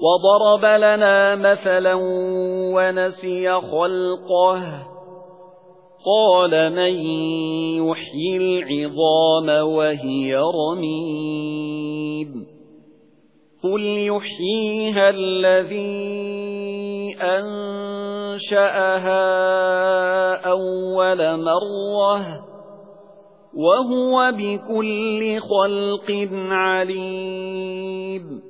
وَضَرَبَ لَنَا مَثَلًا وَنَسِيَ خَلْقَهُ. قَالَ مَن يُحْيِي الْعِظَامَ وَهِيَ رَمِيمٌ. قُلْ يُحْيِيهَا الَّذِي أَنشَأَهَا أَوَّلَ مَرَّةٍ. وَهُوَ بِكُلِّ خَلْقٍ عَلِيمٌ.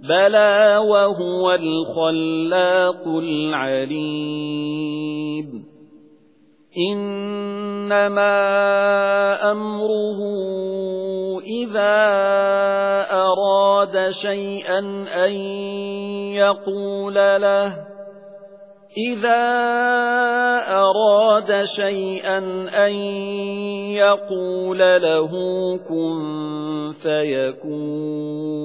بَلَى وَهُوَ الْخَلَّاقُ الْعَلِيمُ إِنَّمَا أَمْرُهُ إِذَا أَرَادَ شَيْئًا أَن يَقُولَ لَهُ إِذَا أَرَادَ شَيْئًا أَن يَقُولَ لَهُ كُن فَيَكُونُ